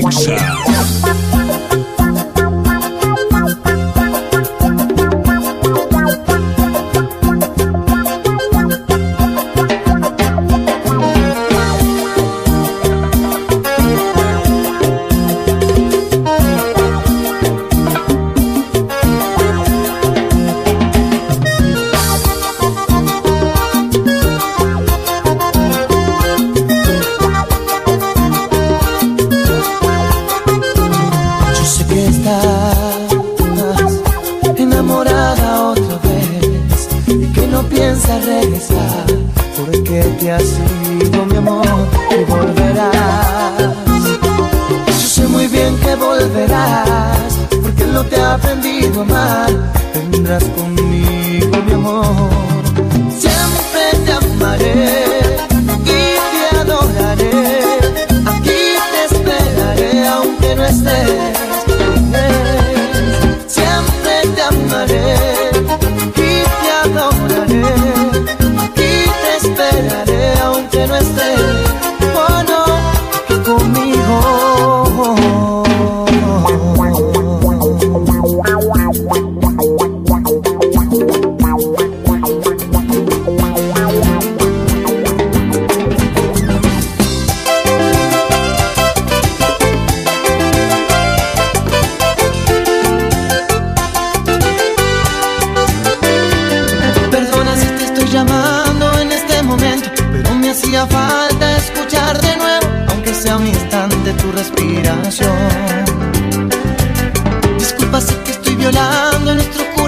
Mixa. aprendido a amar, tendrás conmigo mi amor. Siempre te amaré.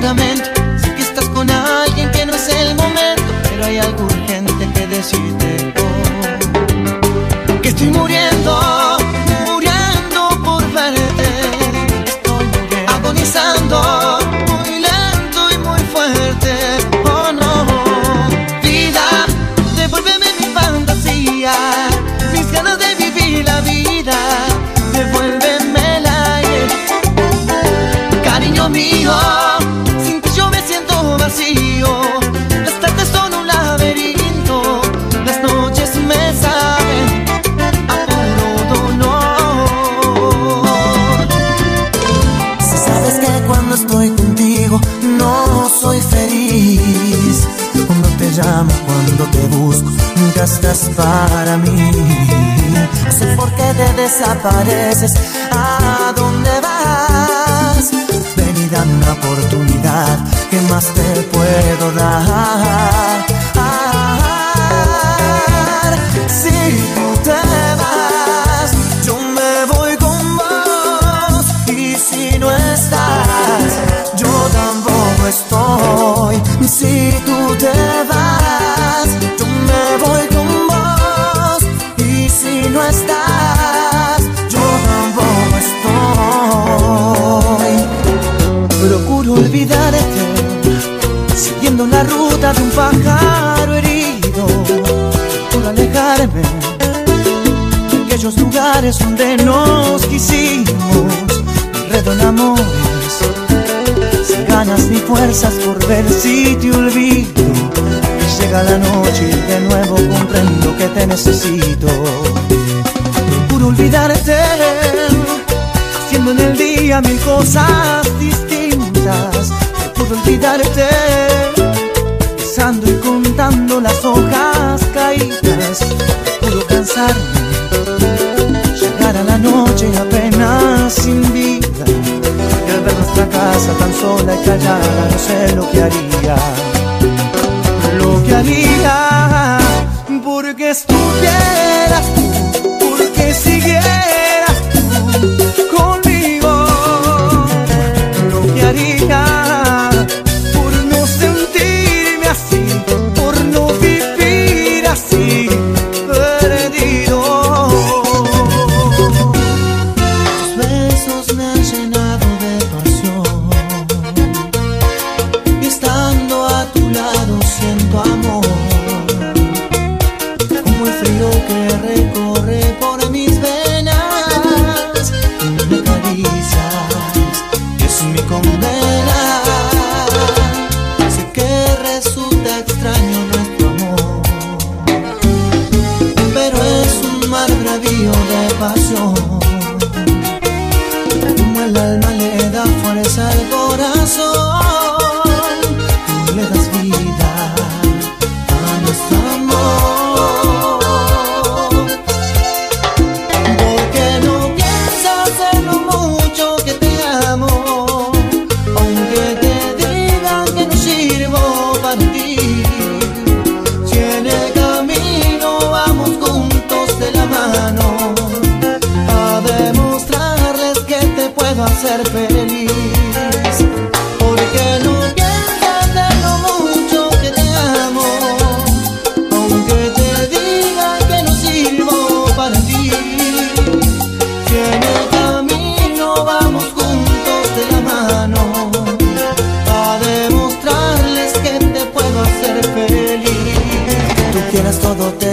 Sé que estás con alguien que no es el momento Pero hay algo urgente que decirte Que estoy muriendo para mí. No sé por qué te desapareces, ¿a dónde vas? Ven y dame una oportunidad, ¿qué más te puedo dar? Ah, si tú te vas, yo me voy con vos. Y si no estás, yo tampoco estoy. Si tú te vas, un pájaro herido por alejarme de aquellos lugares donde nos quisimos, redo sin ganas ni fuerzas por ver si te olvido. Llega la noche y de nuevo comprendo que te necesito por olvidarte, haciendo en el día mil cosas distintas. Por olvidarte y contando las hojas caídas, pudo cansarme. Llegar a la noche apenas sin vida. Y al ver nuestra casa tan sola y callada, no sé lo que haría. Lo que haría, porque estuvieras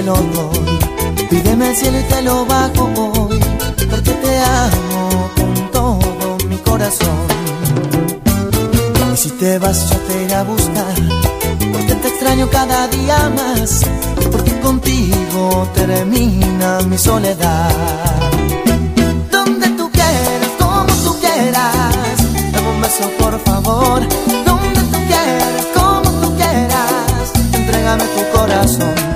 lo doy. Pídeme el cielo y te lo bajo hoy, porque te amo con todo mi corazón. Y si te vas yo te iré a buscar, porque te extraño cada día más, porque contigo termina mi soledad. Donde tú quieras, como tú quieras, dame un beso por favor. Donde tú quieras, como tú quieras, entrégame tu corazón.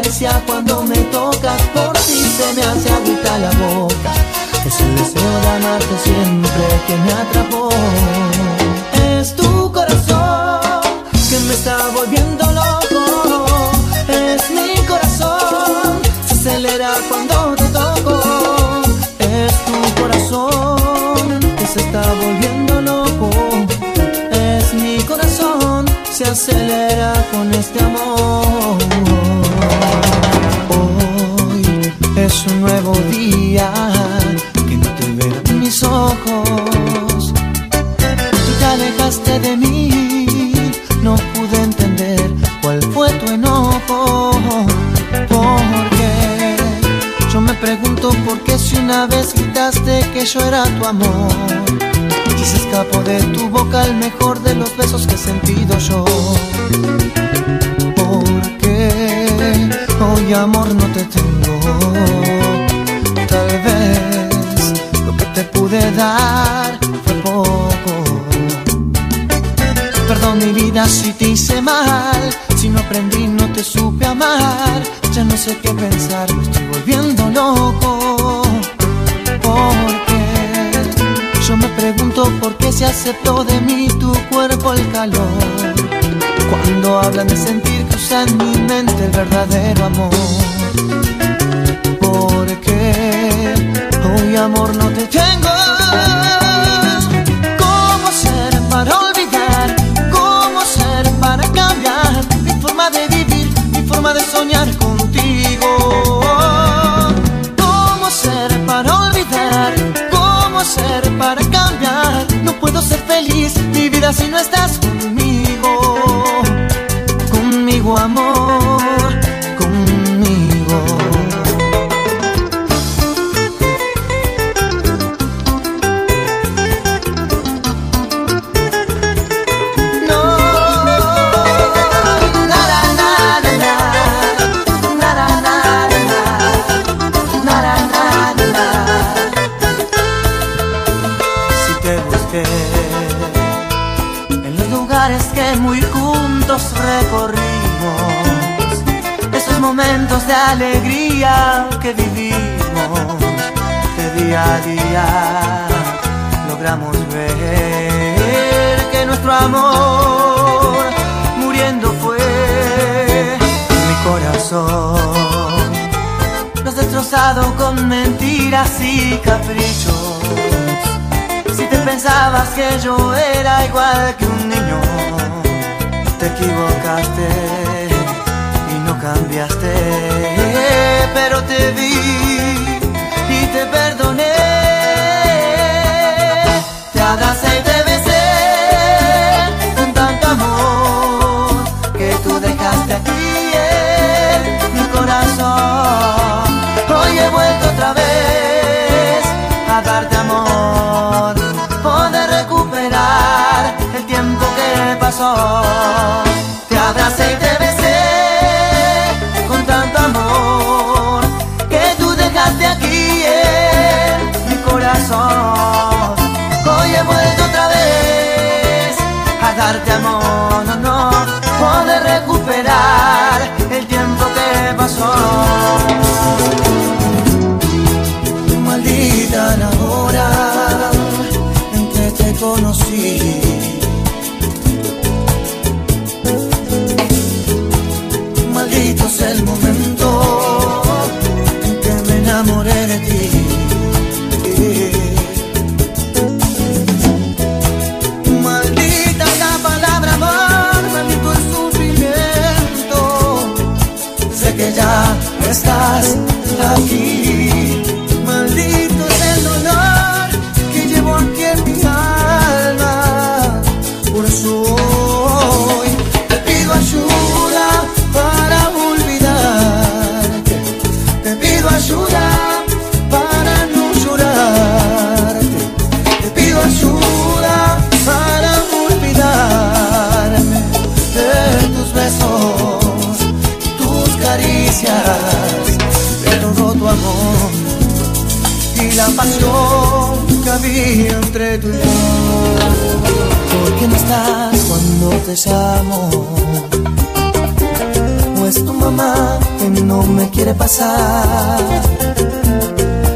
Caricia cuando me tocas por ti se me hace agüita la boca. Es el deseo de amarte siempre que me atrapó. Es tu corazón que me está volviendo loco. Es mi corazón, se acelera cuando te toco. Es tu corazón que se está volviendo loco. Es mi corazón, se acelera con este amor. Que yo era tu amor. Y se escapó de tu boca el mejor de los besos que he sentido yo. Porque hoy amor no te tengo. Tal vez lo que te pude dar fue poco. Perdón mi vida si te hice mal, si no aprendí no te supe amar, ya no sé qué pensar, me estoy volviendo loco. Porque pregunto por qué se aceptó de mí tu cuerpo el calor. Cuando hablan de sentir cruza en mi mente el verdadero amor. Porque hoy amor no te tengo. caprichos. Si te pensabas que yo era igual que un niño, te equivocaste y no cambiaste. Pero te vi y te perdoné. Te abracé. Te abracé y te besé con tanto amor que tú dejaste aquí en mi corazón. Hoy he vuelto otra vez a darte amor. No.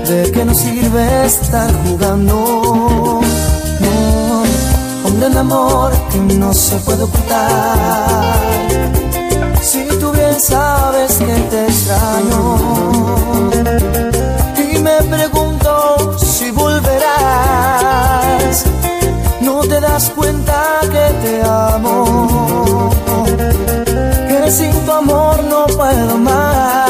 ¿De qué nos sirve estar jugando? No, un amor que no se puede ocultar. Si tú bien sabes que te extraño y me pregunto si volverás, no te das cuenta que te amo, que sin tu amor no puedo más.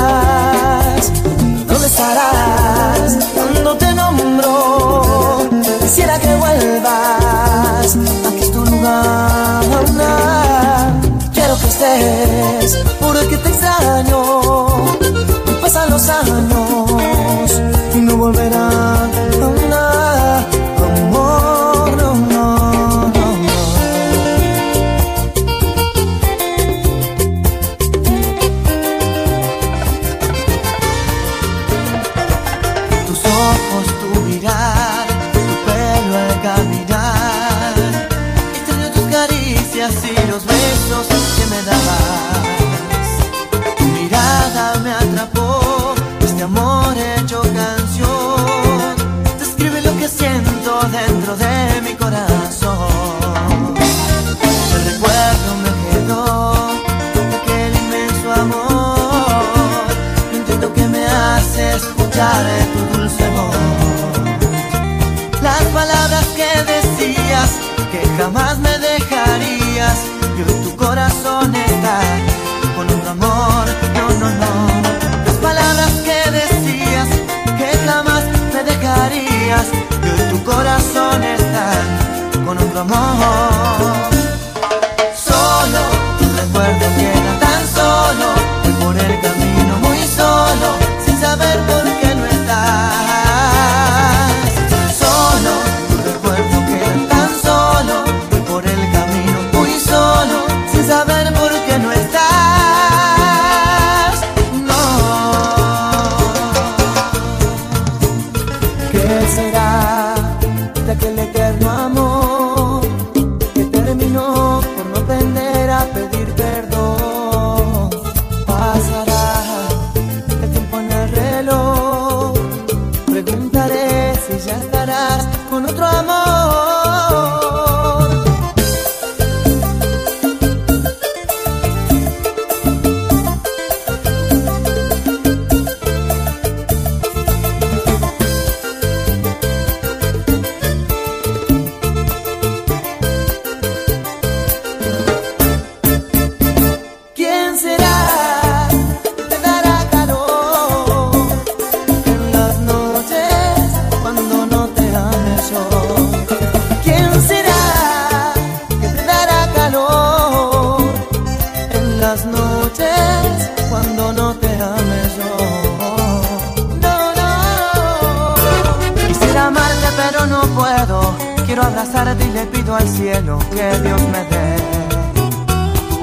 Y le pido al cielo que Dios me dé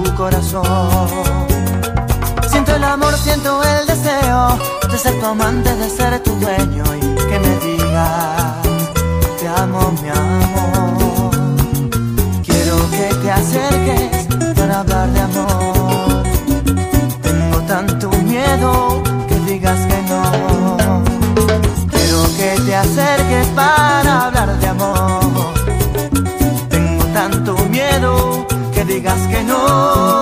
tu corazón. Siento el amor, siento el deseo de ser tu amante, de ser tu dueño y que me digas, te amo, mi amor. Quiero que te acerques para hablar de amor. Digas que no,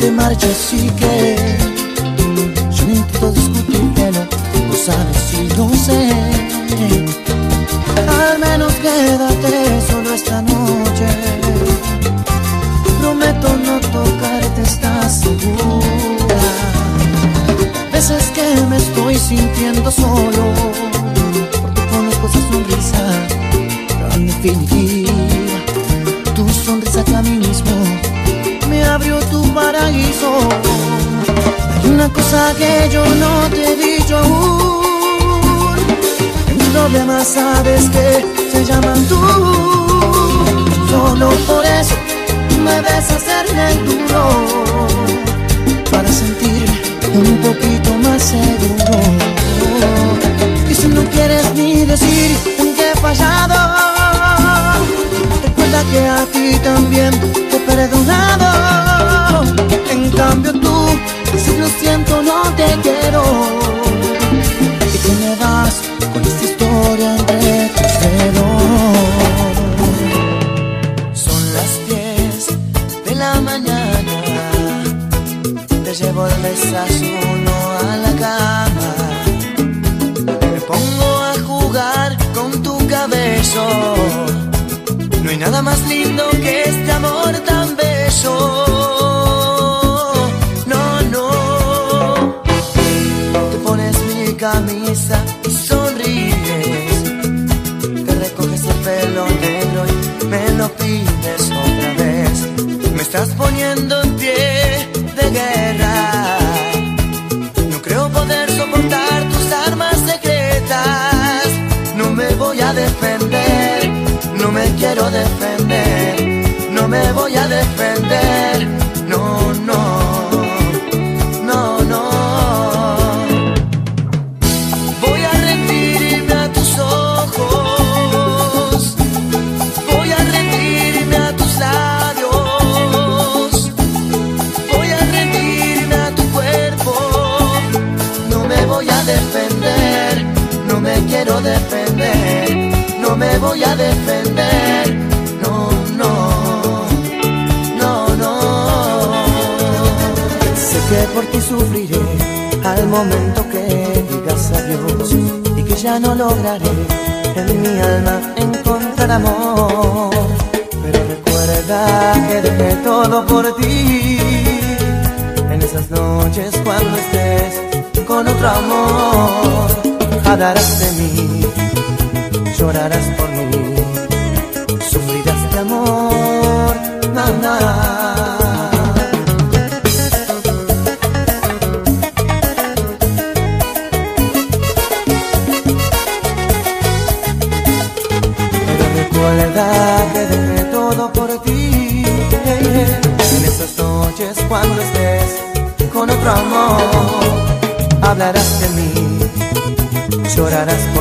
te marchas y que yo no intento discutírtelo, lo sabes y lo sé. Al menos quédate solo esta noche. Prometo no tocarte, ¿estás segura? Veces que me estoy sintiendo solo Porque conozco esa sonrisa tan definitiva una cosa que yo no te he dicho aún Mi problema sabes que se llaman tú Solo por eso me ves hacerme el duro para sentirme un poquito más seguro. Y si no quieres ni decir en qué he fallado, recuerda que a ti también te he perdonado. En cambio tú, lo siento, no te quiero. Y que me vas con esta historia entre tus dedos. Son las 10 de la mañana te llevo el desayuno a la cama. Me pongo a jugar con tu cabello. No hay nada más lindo que este amor tan bello. Defender, no me quiero defender. No me voy a defender, voy a defender. No, no, no, no. Sé que por ti sufriré al momento que digas adiós y que ya no lograré en mi alma encontrar amor. Pero recuerda que dejé todo por ti en esas noches cuando estés con otro amor. Adarás de mí llorarás por mí, sufrirás de amor, mamá. que dejé todo por ti. En esas noches cuando estés con otro amor, hablarás de mí, llorarás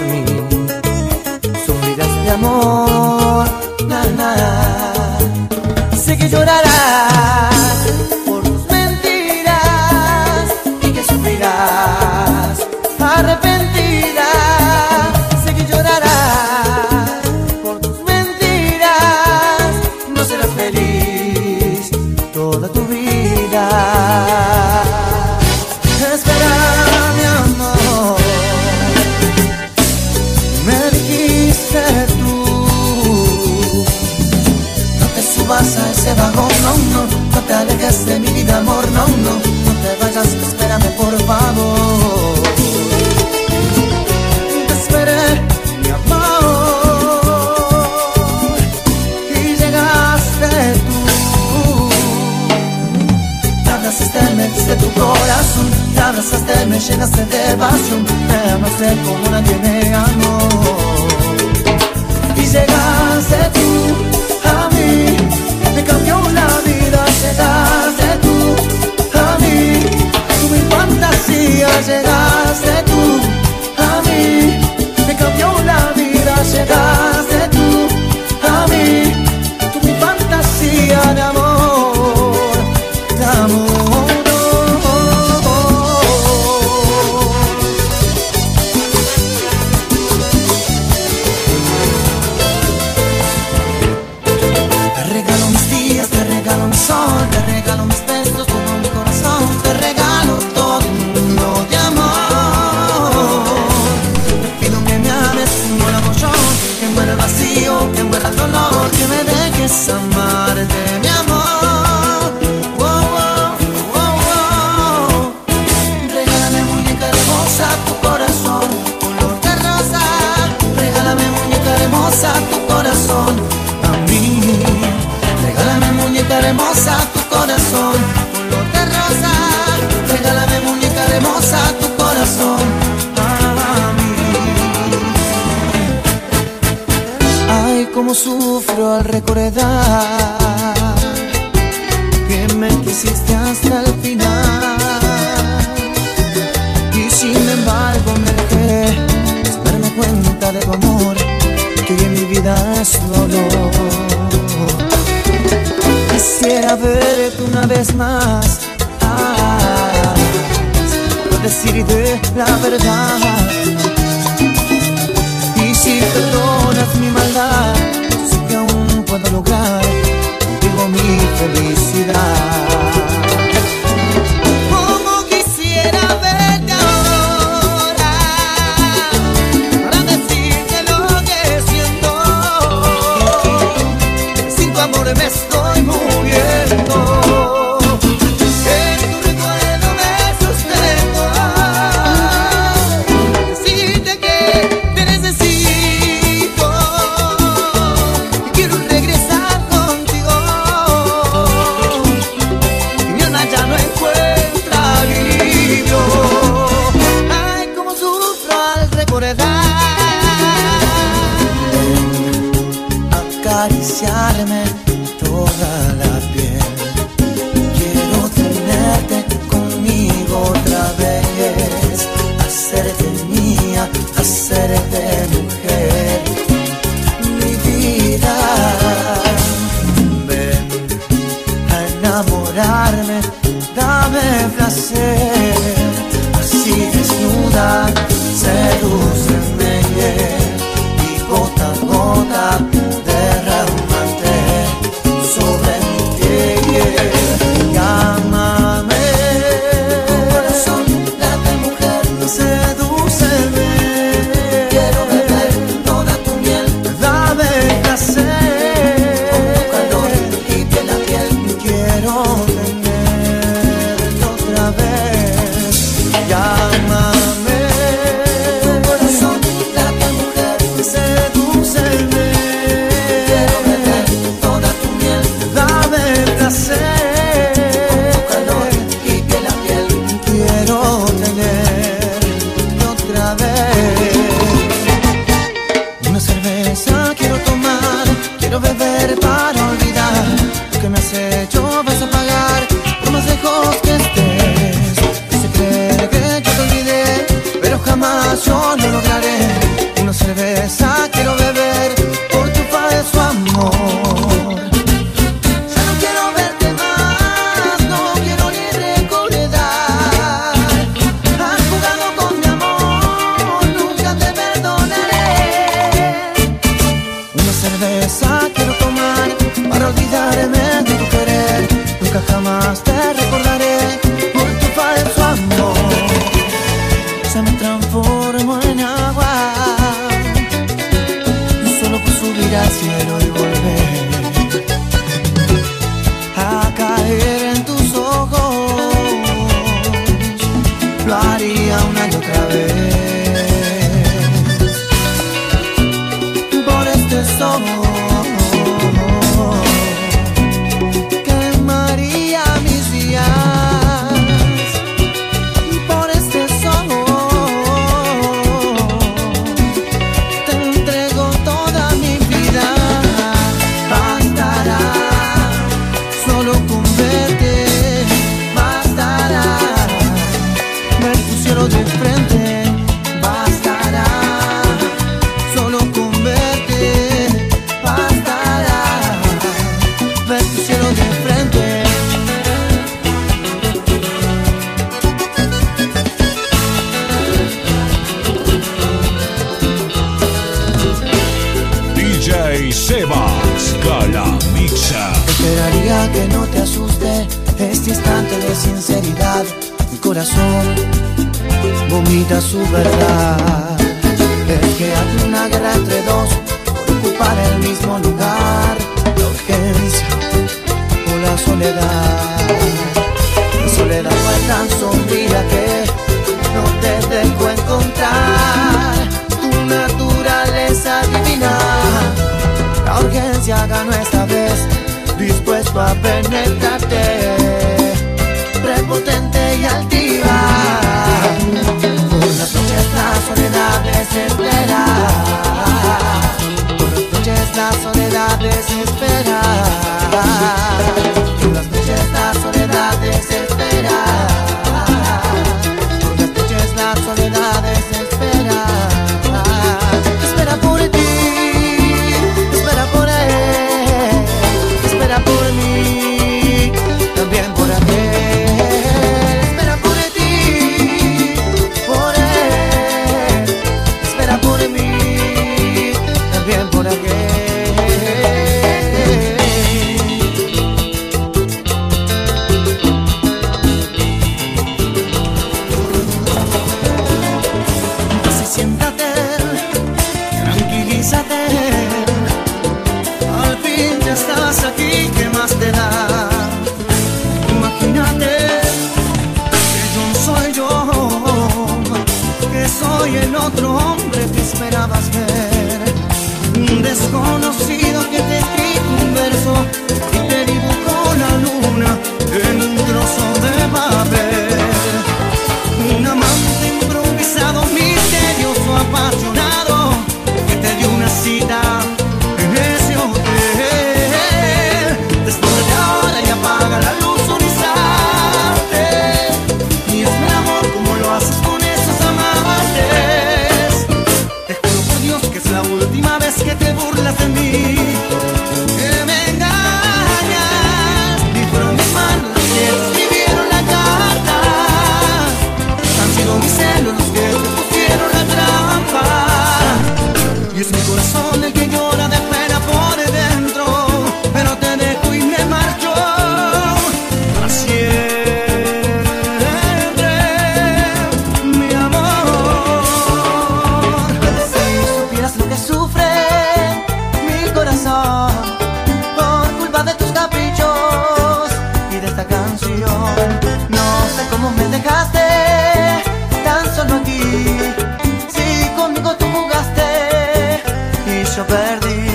llorará. pasión, pero no sé cómo la tiene corazón, color de rosa. Regálame muñeca hermosa, tu corazón para mí. Ay, cómo sufro al recordar que me quisiste hasta el final. Y sin embargo me dejé darme cuenta de tu amor, que en mi vida es dolor. Quisiera verte una vez más, ah, decirte la verdad. Y si perdonas mi maldad, sé que aún puedo lograr, digo mi felicidad. soy el otro hombre que esperabas ver. Desconocido. yo perdí.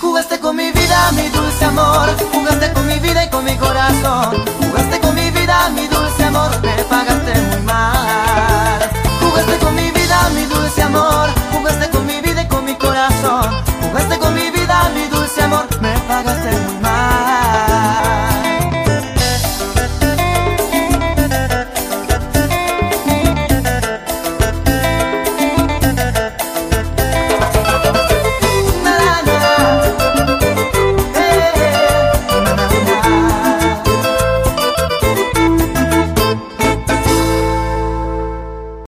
Jugaste con mi vida, mi dulce amor. Jugaste con mi vida y con mi corazón. Jugaste con mi vida, mi dulce amor. Me pagaste muy mal. Jugaste con mi vida, mi dulce amor.